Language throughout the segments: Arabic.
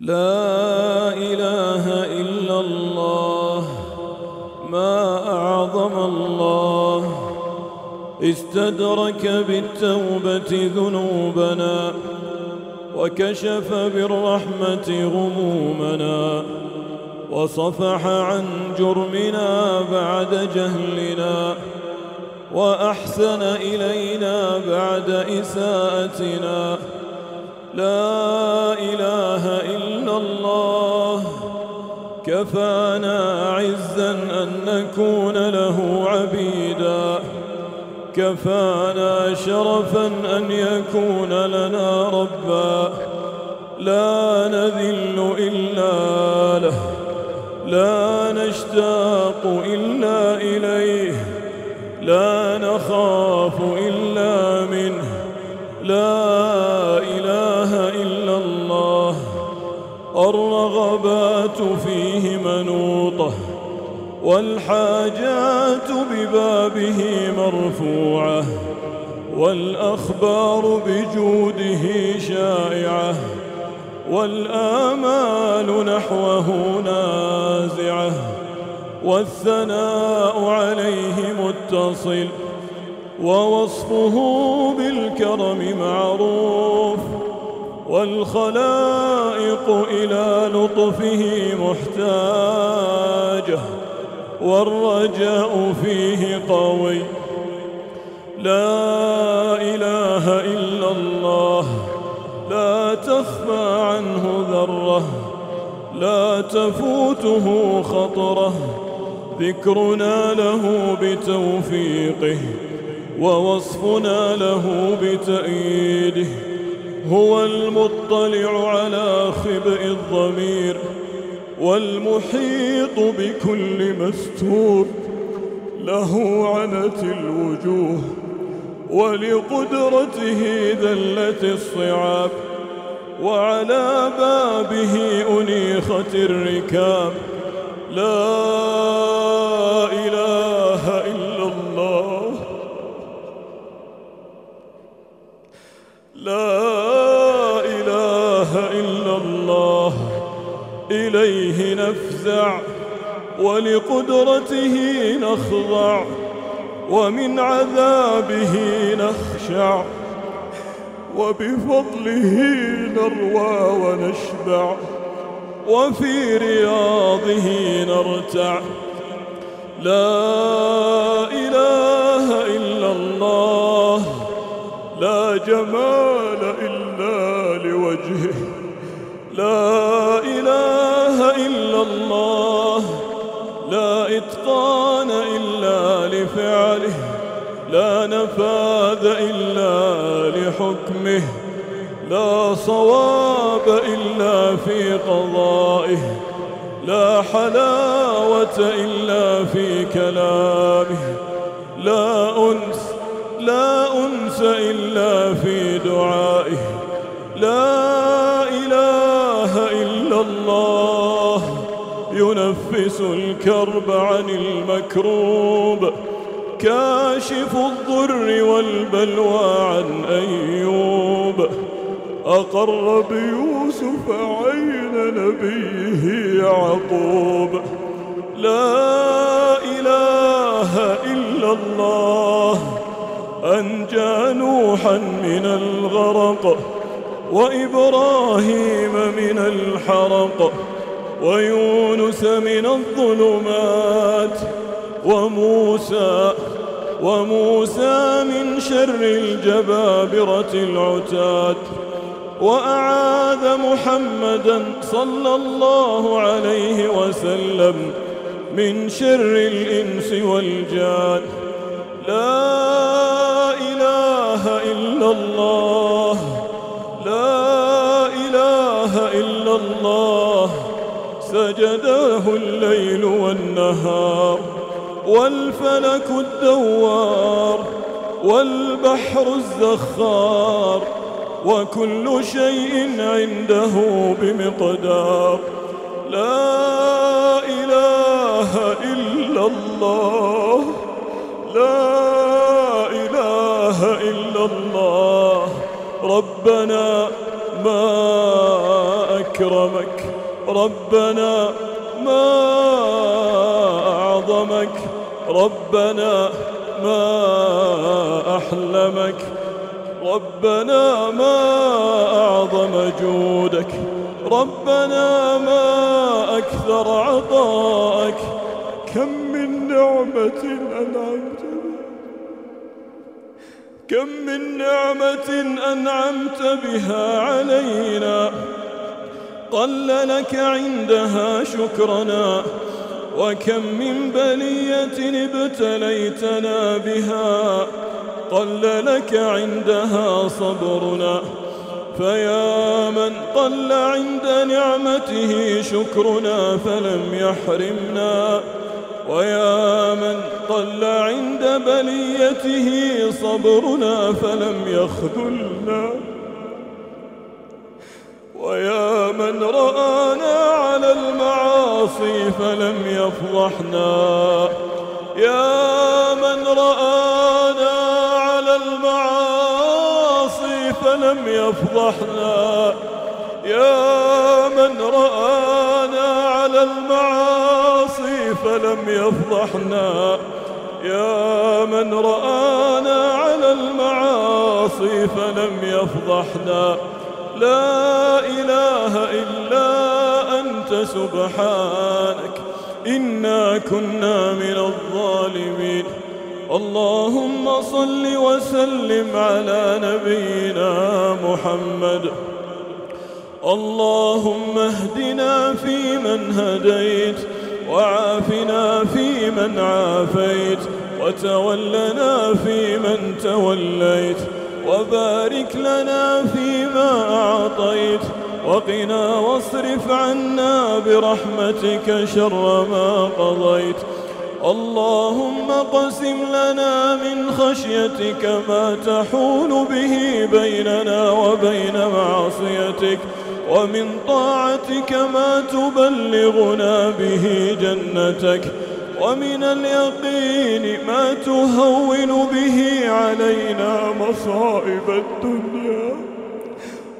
لا إله إلا الله ما أعظم الله. استدرك بالتوبة ذنوبنا وكشف بالرحمة غمومنا وصفح عن جرمنا بعد جهلنا وأحسن إلينا بعد إساءتنا. لا إله إلا الله. كفانا عزا أن نكون له عبيدا. كفانا شرفا أن يكون لنا ربا. لا نذل إلا له. لا نشتاق إلا إليه. لا نخاف إلا منه. لا الرغبات فيه منوطة والحاجات ببابه مرفوعة والأخبار بجوده شائعة والآمال نحوه نازعة والثناء عليه متصل ووصفه بالكرم معروف والخلائق إلى لطفه محتاجة والرجاء فيه قوي. لا إله إلا الله لا تخفى عنه ذرة لا تفوته خطرة. ذكرنا له بتوفيقه ووصفنا له بتأييده. هو المطلع على خبئ الضمير والمحيط بكل مستور. له عنت الوجوه ولقدرته ذلت الصعاب وعلى بابه أنيخت الركاب. لا إله إلا الله. لا إليه نفزع ولقدرته نخضع ومن عذابه نخشع وبفضله نروى ونشبع وفي رياضه نرتع لا إله إلا الله لا جمال إلا لوجهه لا إله إلا الله. لا إتقان إلا لفعله. لا نفاذ إلا لحكمه. لا صواب إلا في قضائه. لا حلاوة إلا في كلامه. لا أنس لا أنس إلا في دعائه. لا إله إلا الله. ينفس الكرب عن المكروب. كاشف الضر والبلوى عن أيوب. أقر بيوسف عين نبيه يعقوب. لا إله إلا الله. أنجى نوحا من الغرق وإبراهيم من الحرق. ويونس من الظلمات وموسى وموسى من شر الجبابرة العتاد. وأعاذ محمدا صلى الله عليه وسلم من شر الإنس والجان. لا إله إلا الله لا إله إلا الله. سجداه الليل والنهار والفلك الدوار والبحر الزخار وكل شيء عنده بمقدار. لا إله إلا الله. لا إله إلا الله. ربنا ما أكرم أكرمك ربنا ما أعظمك ربنا ما أحلمك ربنا ما أعظم جودك ربنا ما أكثر عطاءك كم من نعمة أنعمت كم من نعمة أنعمت بها علينا؟ قل لك عندها شكرنا وكم من بلية ابتليتنا بها. قل لك عندها صبرنا فيا من قل عند نعمته شكرنا فلم يحرمنا. ويا من قل عند بليته صبرنا فلم يخذلنا. ويا من رآنا على المعاصي فلم يفضحنا. يا من رآنا على المعاصي فلم يفضحنا. يا من رآنا على المعاصي فلم يفضحنا. يا من رآنا على المعاصي فلم يفضحنا. لا إله إلا أنت سبحانك إنا كنا من الظالمين. اللهم صل وسلم على نبينا محمد. اللهم اهدنا فيمن هديت وعافنا فيمن عافيت وتولنا فيمن توليت. وبارك لنا فيما أعطيت وقنا واصرف عنا برحمتك شر ما قضيت. اللهم قسم لنا من خشيتك ما تحول به بيننا وبين معصيتك ومن طاعتك ما تبلغنا به جنتك. ومن اليقين ما تهون به علينا مصائب الدنيا.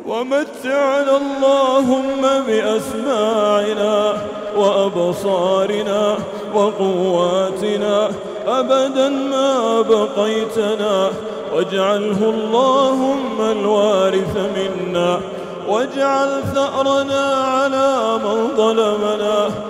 ومتعنا اللهم بأسماعنا وأبصارنا وقواتنا. أبدا ما بقيتنا. واجعله اللهم الوارث منا. واجعل ثأرنا على من ظلمنا.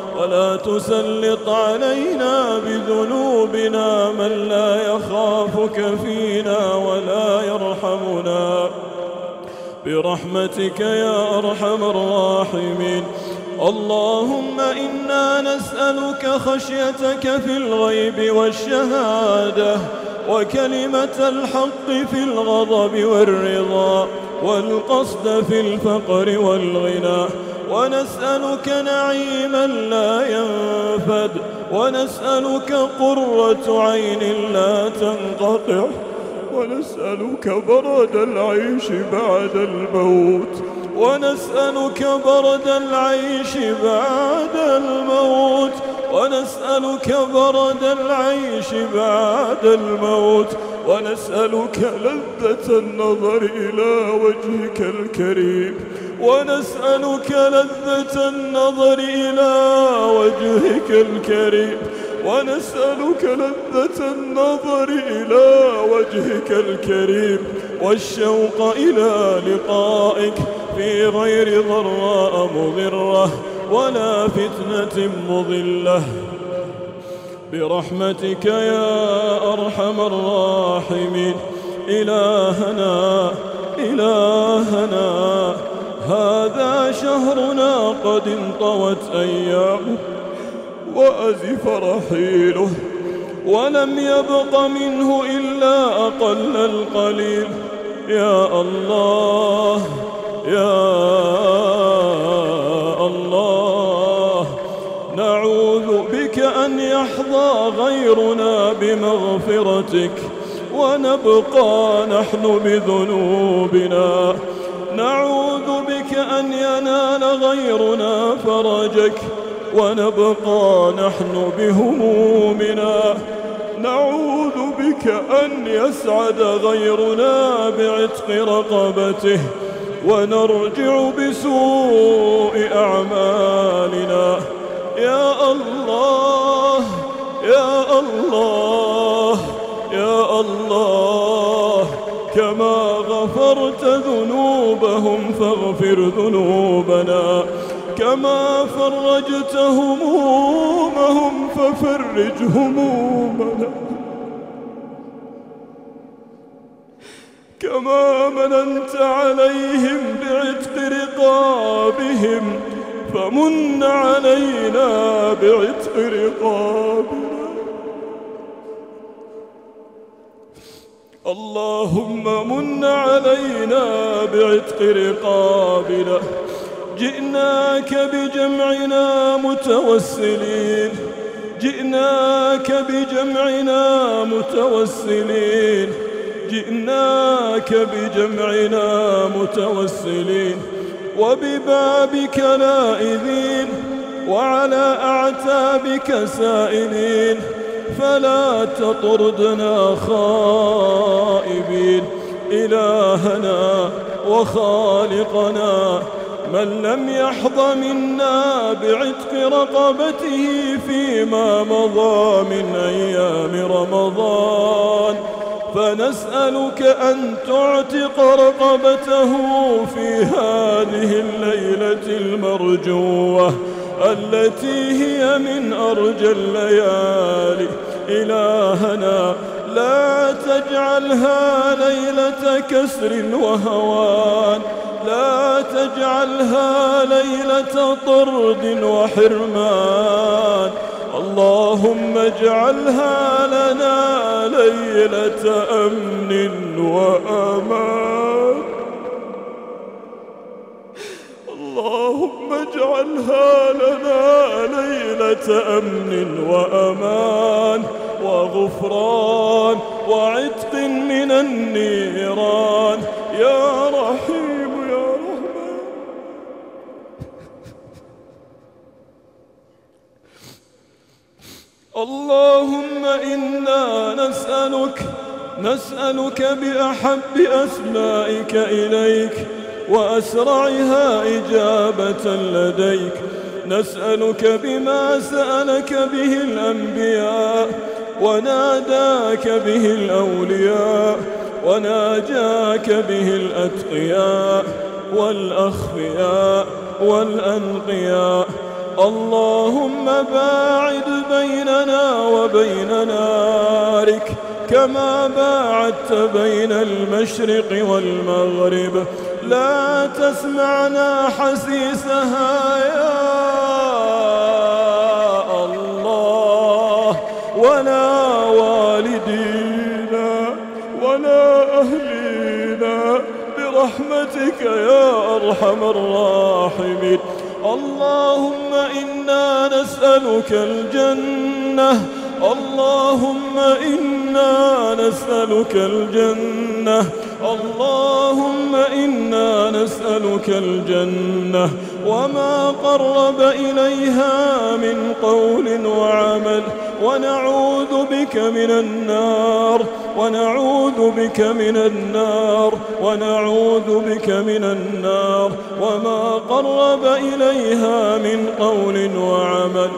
ولا تسلط علينا بذنوبنا من لا يخافك فينا ولا يرحمنا. برحمتك يا أرحم الراحمين. اللهم إنا نسألك خشيتك في الغيب والشهادة. وكلمة الحق في الغضب والرضا والقصد في الفقر والغنى. ونسألك نعيما لا ينفد ونسألك قرة عين لا تنقطع. ونسألك برد العيش بعد الموت. ونسألك برد العيش بعد الموت. ونسألك برد العيش بعد الموت ونسألك لذة النظر إلى وجهك الكريم ونسألك لذة النظر إلى وجهك الكريم ونسألك لذة النظر إلى وجهك الكريم والشوق إلى لقائك في غير ضراء مضرة. ولا فتنة مضلة. برحمتك يا أرحم الراحمين. إلهنا إلهنا هذا شهرنا قد انطوت أيامه وأزف رحيله ولم يبق منه إلا أقل القليل. يا الله يا أن يحظى غيرنا بمغفرتك ونبقى نحن بذنوبنا. نعوذ بك أن ينال غيرنا فرجك ونبقى نحن بهمومنا. نعوذ بك أن يسعد غيرنا بعتق رقبته ونرجع بسوء أعمالنا. يا الله يا الله يا الله كما غفرت ذنوبهم فاغفر ذنوبنا. كما فرجت همومهم ففرج همومنا. كما مننت عليهم بعتق رقابهم فمن علينا بعتق رقابنا اللهم من علينا بعتق رقابنا. جئناك بجمعنا متوسلين. جئناك بجمعنا متوسلين. جئناك بجمعنا متوسلين. وببابك نائذين وعلى أعتابك سائلين. فلا تطردنا خائبين إلهنا وخالقنا من لم يحظ منا بعتق رقبته فيما مضى من أيام رمضان فنسألك أن تعتق رقبته في هذه الليلة المرجوة التي هي من أرجى الليالي. إلهنا لا تجعلها ليلة كسر وهوان. لا تجعلها ليلة طرد وحرمان. اللهم اجعلها لنا ليلة أمن وأمان. اللهم اجعلها لنا ليلة أمن وأمان وغفران وعتق من النيران. يا رحيم يا رحمن. اللهم إنا نسألك نسألك بأحب أسمائك إليك وأسرعها إجابة لديك. نسألك بما سألك به الأنبياء وناداك به الأولياء وناجاك به الأتقياء والأخفياء والأنقياء. اللهم باعد بيننا وبين نارك كما باعدت بين المشرق والمغرب. لا تسمعنا حسيسها يا الله. ولا والدينا ولا أهلينا برحمتك يا أرحم الراحمين. اللهم إنا نسألك الجنة اللهم إنا نسألك الجنة. اللهم إنا نسألك الجنة. وما قرب إليها من قول وعمل. ونعوذ بك من النار. ونعوذ بك من النار. ونعوذ بك من النار. وما قرب إليها من قول وعمل.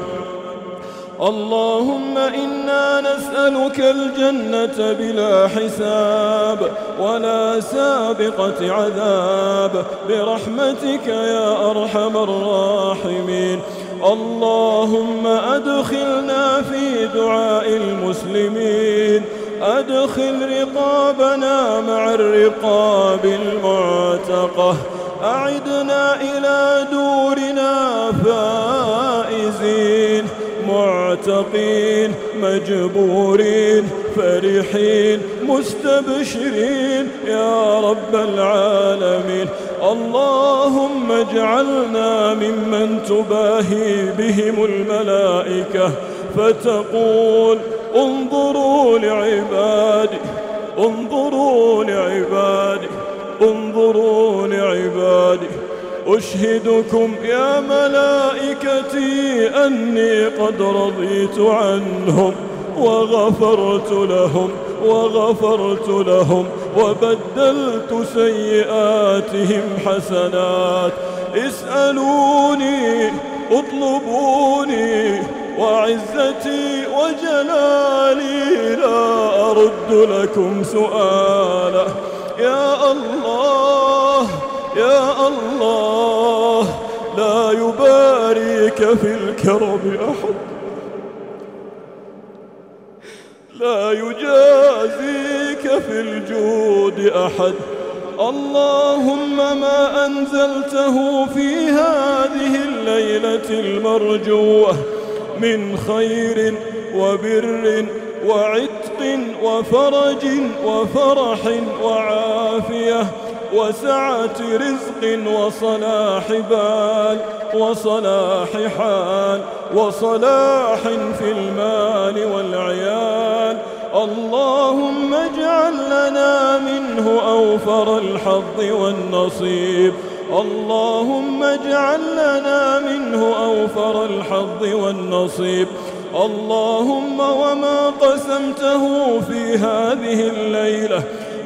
اللهم إنا نسألك الجنة بلا حساب ولا سابقة عذاب. برحمتك يا أرحم الراحمين. اللهم أدخلنا في دعاء المسلمين. أدخل رقابنا مع الرقاب المعتقة. أعدنا إلى دورنا فائزين. معتقين مجبورين فرحين مستبشرين. يا رب العالمين اللهم اجعلنا ممن تباهي بهم الملائكة فتقول انظروا لعبادي انظروا لعبادي انظروا لعبادي. أشهدكم يا ملائكتي أني قد رضيت عنهم وغفرت لهم وغفرت لهم وبدلت سيئاتهم حسنات. اسألوني اطلبوني وعزتي وجلالي لا أرد لكم سؤالا يا الله يا الله لا يباريك في الكرب أحد. لا يجازيك في الجود أحد. اللهم ما أنزلته في هذه الليلة المرجوة من خير وبر وعتق وفرج وفرح وعافية. وسعة رزق وصلاح بال وصلاح حال وصلاح في المال والعيال. اللهم اجعل لنا منه أوفر الحظ والنصيب. اللهم اجعل لنا منه أوفر الحظ والنصيب. اللهم وما قسمته في هذه الليلة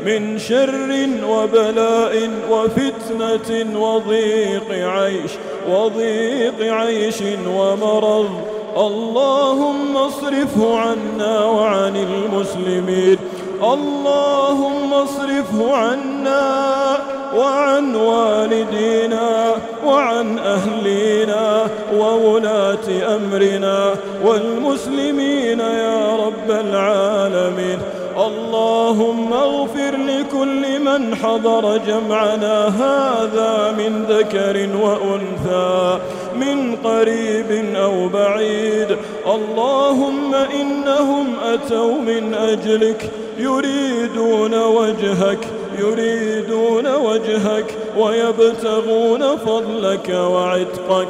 من شر وبلاء وفتنة وضيق عيش وضيق عيش ومرض. اللهم اصرفه عنا وعن المسلمين. اللهم اصرفه عنا وعن والدينا وعن أهلينا وولاة أمرنا. والمسلمين يا رب العالمين. اللهم اغفر لكل من حضر جمعنا هذا من ذكر وأنثى من قريب أو بعيد. اللهم إنهم أتوا من أجلك يريدون وجهك يريدون وجهك ويبتغون فضلك وعتقك.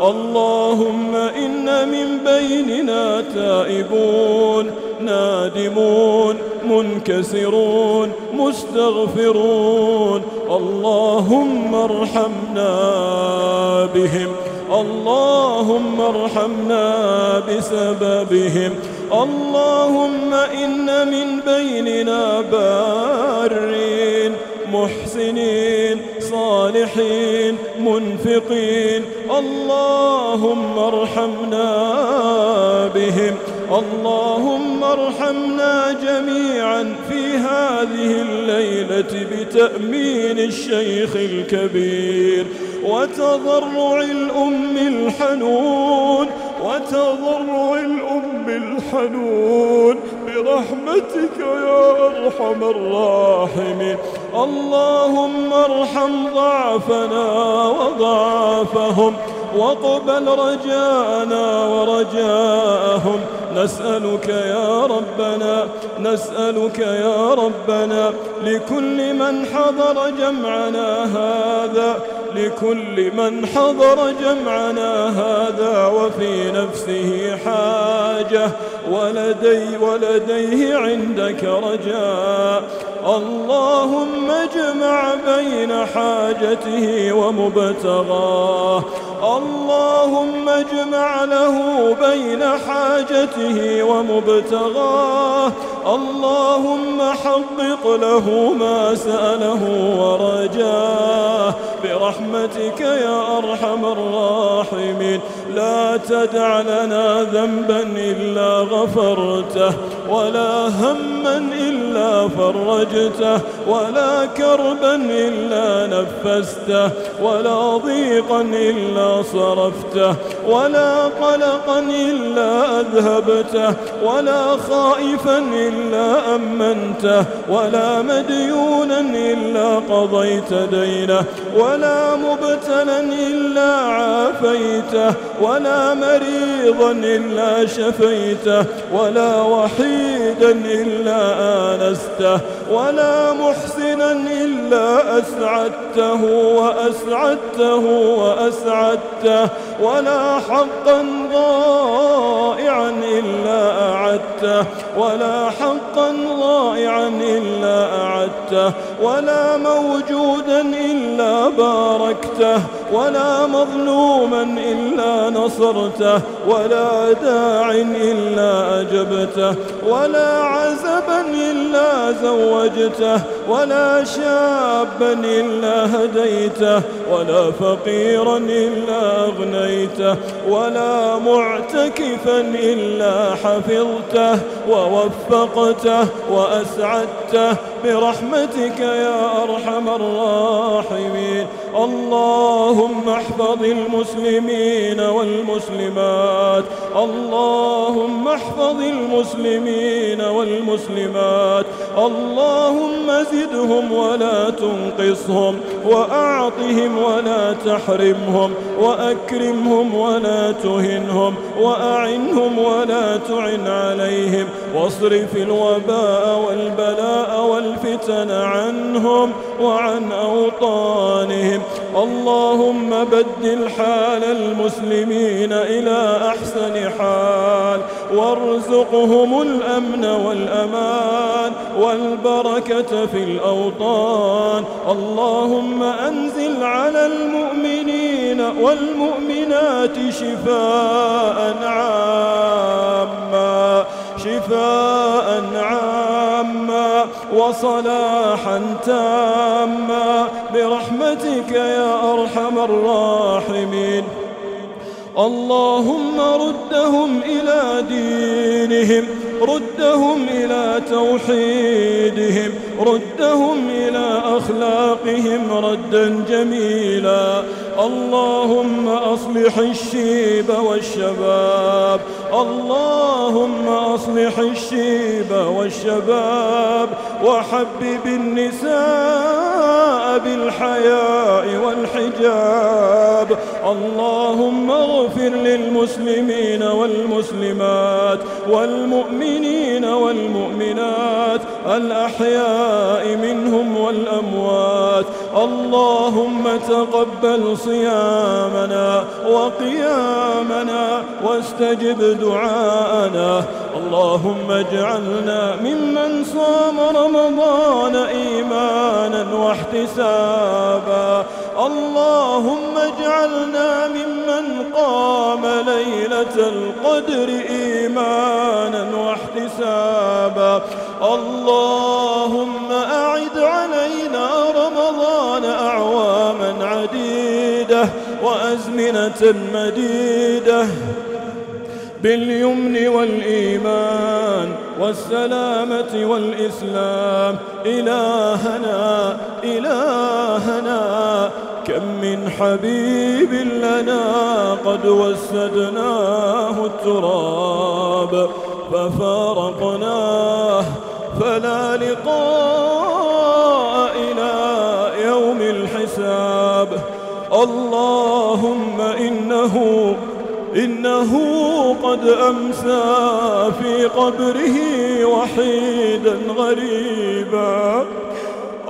اللهم إن من بيننا تائبون نادمون منكسرون مستغفرون. اللهم ارحمنا بهم اللهم ارحمنا بسببهم. اللهم إن من بيننا بارين. محسنين صالحين منفقين. اللهم ارحمنا بهم اللهم ارحمنا جميعا في هذه الليلة بتأمين الشيخ الكبير وتضرع الأم الحنون وتضرع الأم الحنون. برحمتك يا أرحم الراحمين. اللهم ارحم ضعفنا وضعفهم واقبل رجاءنا ورجاءهم. نسألك يا ربنا نسألك يا ربنا لكل من حضر جمعنا هذا لكل من حضر جمعنا هذا وفي نفسه حاجة. ولدي ولديه عندك رجاء. اللهم اجمع بين حاجته ومبتغاه. اللهم اجمع له بين حاجته ومبتغاه. اللهم حقق له ما سأله ورجاه. برحمتك يا أرحم الراحمين. لا تدع لنا ذنبا إلا غفرته ولا هما إلا فرجته ولا كربا إلا نفسته ولا ضيقا إلا صرفته ولا قلقا إلا أذهبته ولا خائفا إلا أمنته ولا مديونا إلا قضيت دينه ولا مبتلا إلا عافيته ولا مريضا إلا شفيته ولا وحيدا إلا آنسته ولا محسنا إلا أسعدته وأسعدته وأسعدته ولا حقا ضائعا إلا أعدته ولا حقا ضائعا إلا أعدته ولا موجودا إلا باركته ولا مظلوما إلا نصرته ولا داع إلا أجبته ولا عزبا إلا زوجته ولا شابا إلا هديته ولا فقيرا إلا أغنيته ولا معتكفا إلا حفظته ووفقته وأسعدته برحمتك يا أرحم الراحمين. اللهم أحفظ المسلمين والمسلمات. اللهم أحفظ المسلمين والمسلمات. اللهم زدهم ولا تنقصهم وأعطهم ولا تحرمهم وأكرمهم ولا تهنهم وأعنهم ولا تعن عليهم واصرف الوباء والبلاء والفتن عنهم وعن أوطانهم. اللهم بدل حال المسلمين إلى أحسن حال. وارزقهم الأمن والأمان والبركة في الأوطان. اللهم أنزل على المؤمنين والمؤمنات شفاء عاما. شفاء عاما وصلاحا تاما برحمتك يا أرحم الراحمين. اللهم ردهم إلى دينهم ردهم إلى توحيدهم ردهم إلى أخلاقهم ردا جميلا. اللهم أصلح الشيب والشباب. اللهم أصلح الشيب والشباب. وحبب النساء بالحياء والحجاب. اللهم اغفر للمسلمين والمسلمات والمؤمنين والمؤمنات الأحياء منهم والأموات. اللهم تقبل صيامنا وقيامنا واستجب دعاءنا. اللهم اجعلنا ممن صام رمضان إيمانا واحتسابا. اللهم اجعلنا ممن قام ليلة القدر إيمانا واحتسابا. اللهم أعد وأزمنة مديدة باليمن والإيمان والسلامة والإسلام. إلهنا إلهنا كم من حبيب لنا قد وسدناه التراب ففارقناه. فلا لقاء إلى يوم الحساب. اللهم إنه إنه قد أمسى في قبره وحيدا غريبا.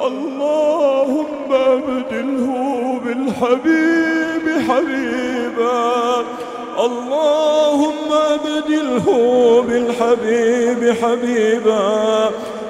اللهم أبدله بالحبيب حبيبا. اللهم أبدله بالحبيب حبيبا.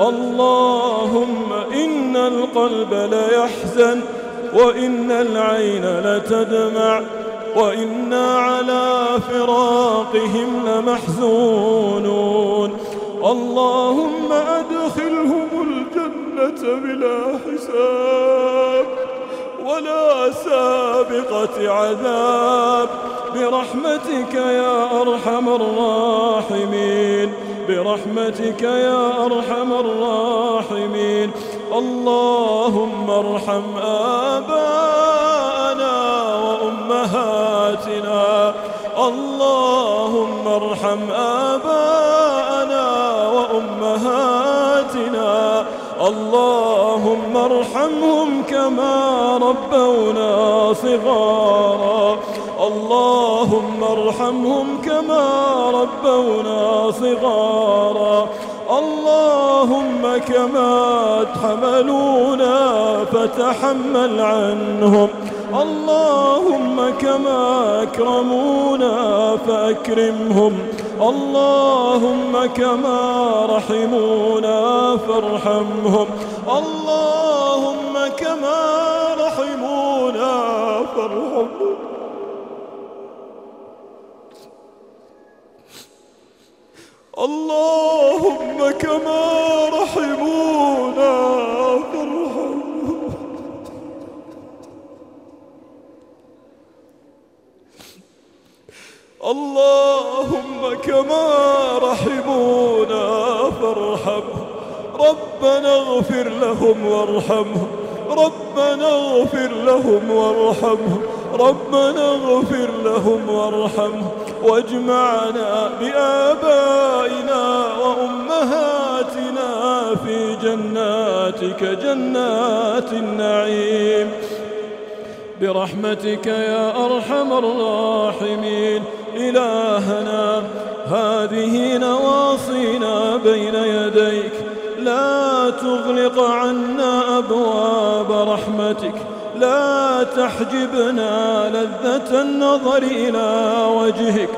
اللهم إن القلب ليحزن وإن العين لتدمع وإنا على فراقهم لمحزونون. اللهم أدخلهم الجنة بلا حساب ولا سابقة عذاب برحمتك يا أرحم الراحمين. برحمتك يا أرحم الراحمين. اللهم ارحم آباءنا وأمهاتنا. اللهم ارحم آباءنا وأمهاتنا. اللهم ارحمهم كما ربونا صغارا. اللهم ارحمهم كما ربونا صغارا. اللهم كما تحملونا فتحمل عنهم. اللهم كما أكرمونا فأكرمهم. اللهم كما رحمونا فارحمهم. اللهم كما رحمونا فارحمهم. اللهم كما رحمونا فارحمهم اللهم كما رحمونا فارحمهم ربنا اغفر لهم وارحمهم ربنا اغفر لهم وارحمهم ربنا اغفر لهم وارحمهم واجمعنا بآبائنا وأمهاتنا في جناتك جنات النعيم. برحمتك يا أرحم الراحمين. إلهنا هذه نواصينا بين يديك. لا تغلق عنا أبواب رحمتك. لا تحجبنا لذة النظر إلى وجهك.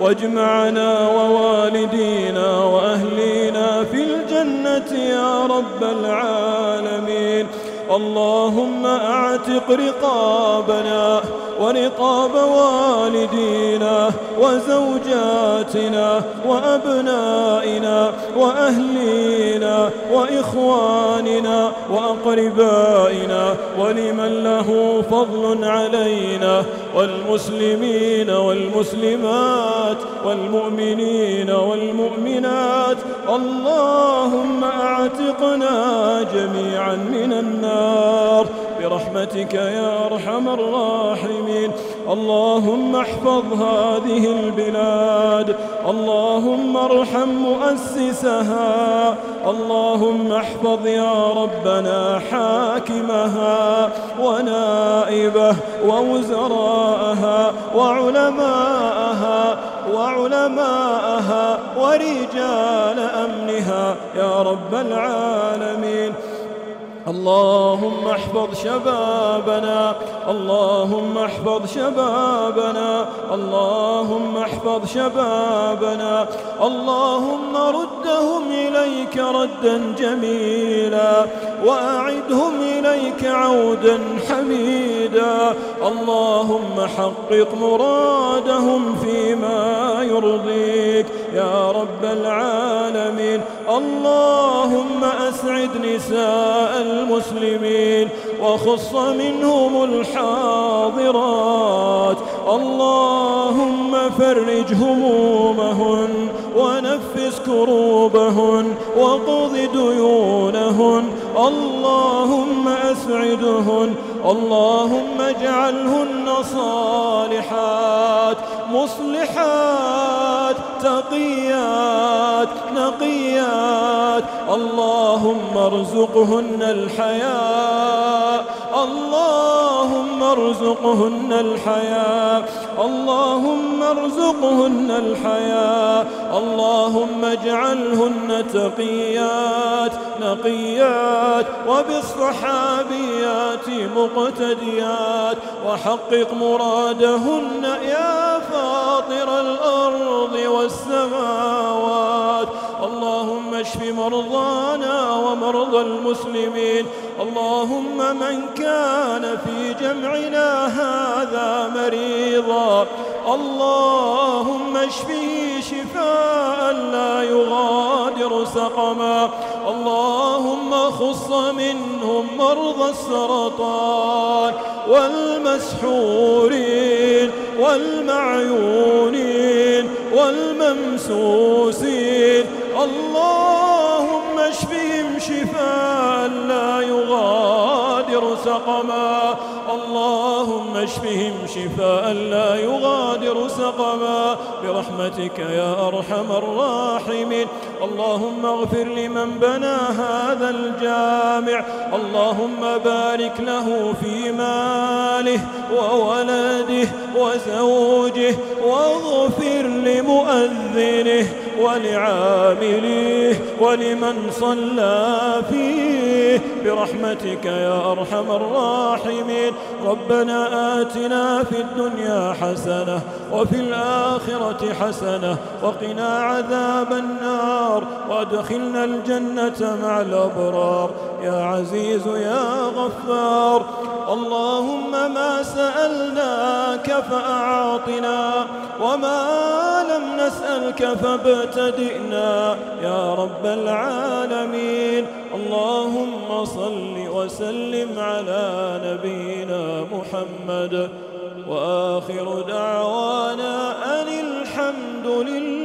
واجمعنا ووالدينا وأهلينا في الجنة يا رب العالمين. اللهم أعتق رقابنا ورقاب والدينا وزوجاتنا وأبنائنا وأهلينا وإخواننا وأقربائنا ولمن له فضل علينا والمسلمين والمسلمات والمؤمنين والمؤمنات اللهم أعتقنا جميعا من النار برحمتك يا أرحم الراحمين. اللهم احفظ هذه البلاد. اللهم ارحم مؤسسها. اللهم احفظ يا ربنا حاكمها ونائبه ووزراءها وعلماءها وعلماءها ورجال أمنها. يا رب العالمين. اللهم احفظ شبابنا اللهم احفظ شبابنا اللهم احفظ شبابنا اللهم ردهم إليك ردا جميلا وأعدهم إليك عودا حميدا. اللهم حقق مرادهم فيما يرضيك يا رب العالمين. اللهم أسعد نساء المسلمين وخص منهم الحاضرات. اللهم فرج همومهن ونفس كروبهن وقض ديونهن. اللهم أسعدهن. اللهم اجعلهن صالحات مصلحات. تقيات نقيات. اللهم ارزقهن الحياء. اللهم ارزقهن الحياء. اللهم ارزقهن الحياة اللهم اجعلهن تقيات نقيات. وبالصحابيات مقتديات. وحقق مرادهن يا فاطر الأرض والسماوات اللهم اشف مرضانا ومرضى المسلمين. اللهم من كان في جمعنا هذا مريضا. اللهم اشفه شفاء لا يغادر سقما. اللهم خص منهم مرضى السرطان والمسحورين والمعيونين والممسوسين اللهم اشفهم شفاء لا يغادر سقما. اللهم اشفهم شفاء لا يغادر سقما. برحمتك يا أرحم الراحمين. اللهم اغفر لمن بنى هذا الجامع. اللهم بارك له في ماله وولده وزوجه واغفر لمؤذنه ولعامليه ولمن صلى فيه برحمتك يا أرحم الراحمين. ربنا آتنا في الدنيا حسنة وفي الآخرة حسنة وقنا عذاب النار وادخلنا الجنة مع الأبرار. يا عزيز يا غفار اللهم ما سألناك فأعطنا وما لم نسألك فابتدئنا يا رب العالمين. اللهم صل وسلم على نبينا محمد. وآخر دعوانا أن الحمد لله